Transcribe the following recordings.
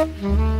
Música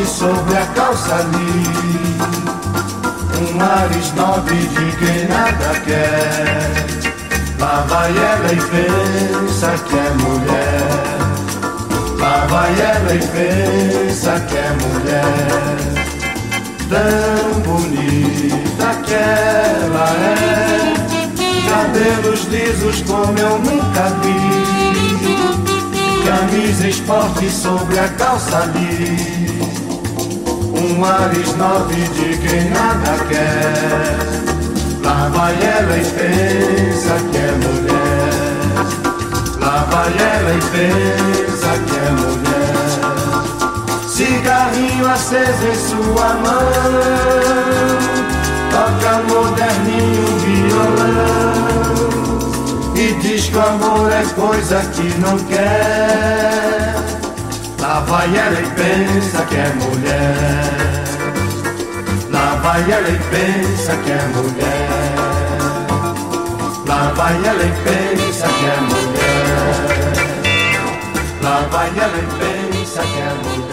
esporte sobre a calça ali, um ares nobre de quem nada quer. Lá vai ela e pensa que é mulher. Lá vai ela e pensa que é mulher. Tão bonita que ela é. Cabelos lisos como eu nunca vi. Camisa esporte sobre a calça ali. Um ares nobre de quem nada quer. Lá vai ela e pensa que é mulher. Lá vai ela e pensa que é mulher. Cigarrinho aceso em sua mão. Toca moderninho violão. E diz que o amor é coisa que não quer. Lá vai ela e pensa que é mulher. Lá vai ela e pensa que é mulher. Lá vai ela e pensa que é mulher. Lá vai ela e pensa que é mulher.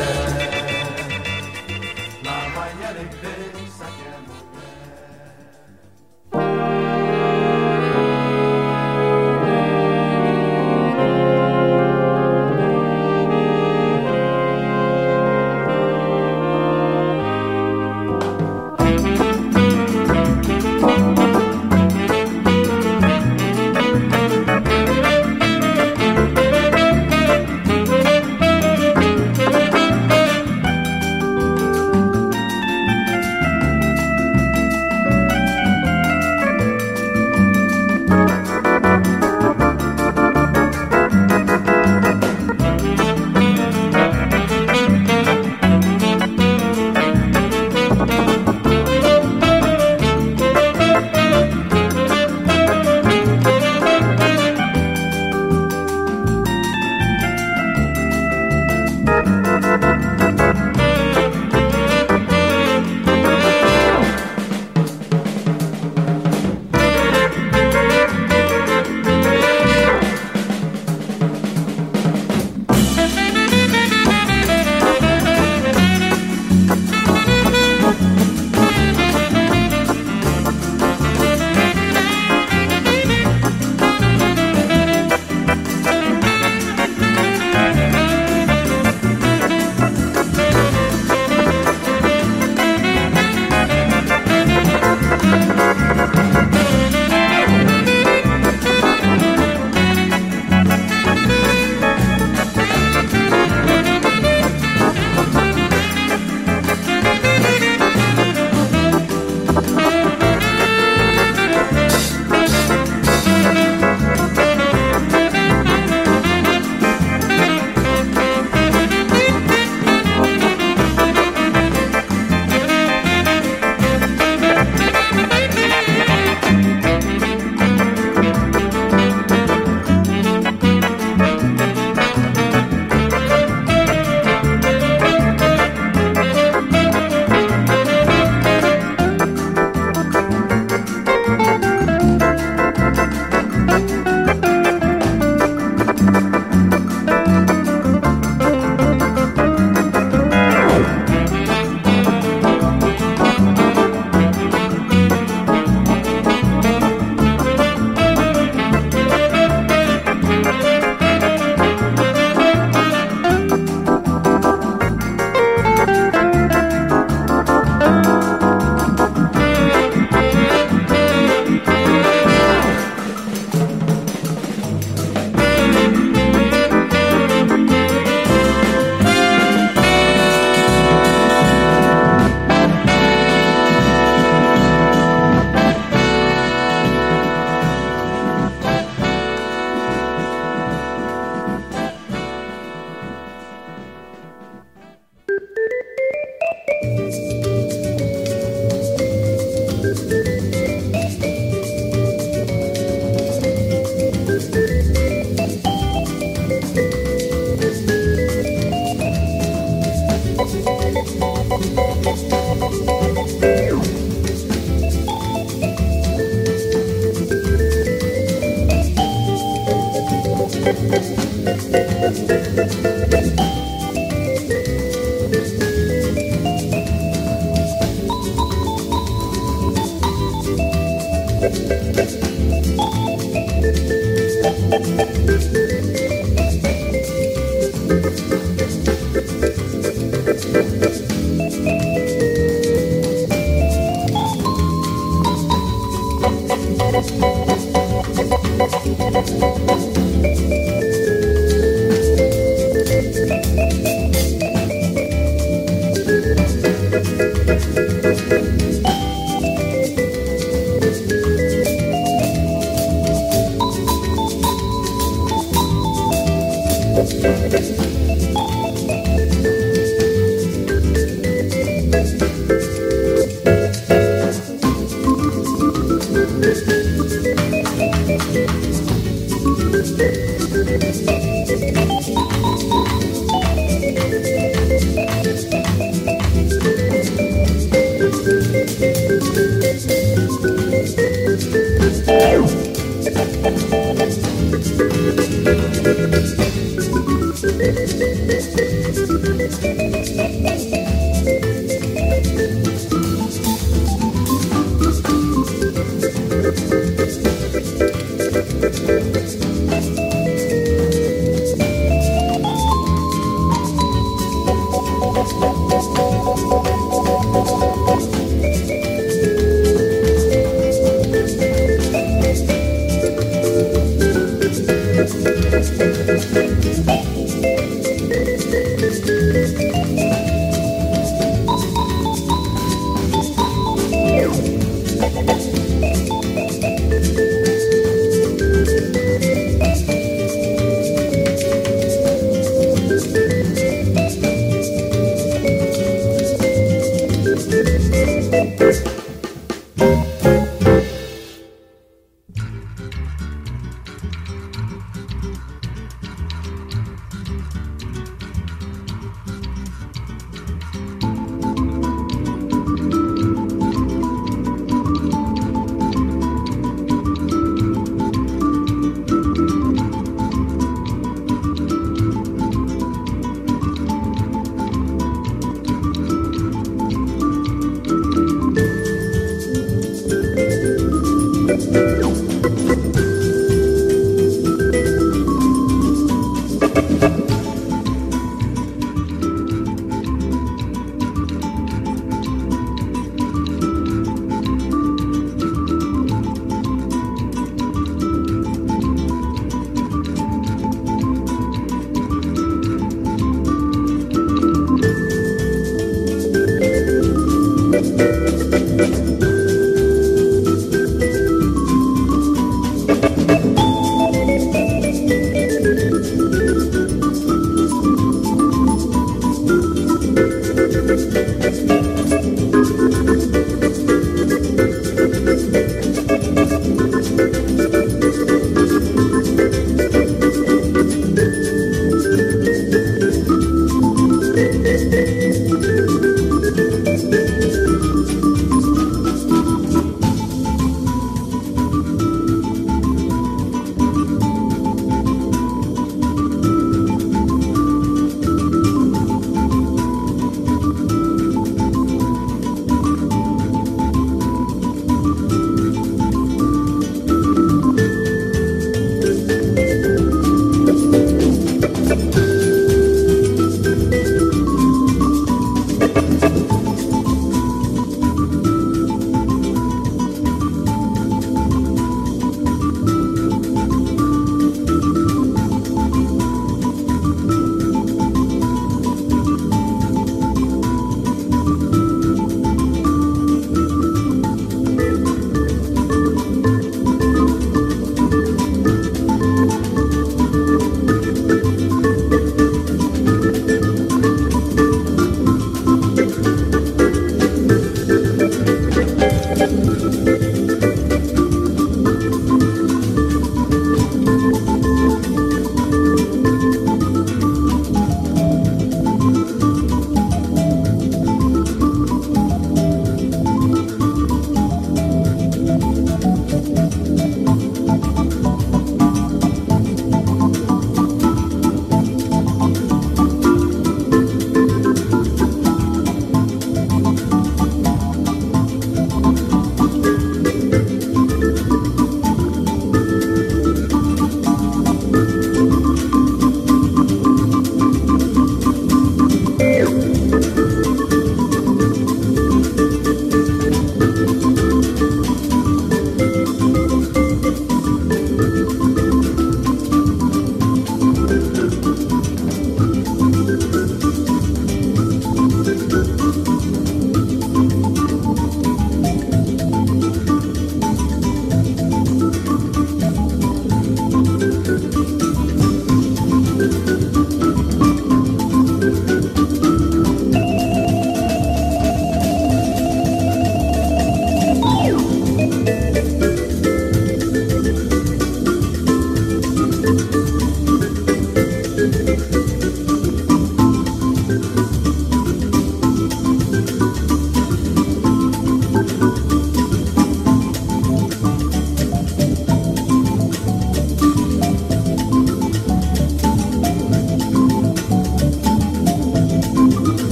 Música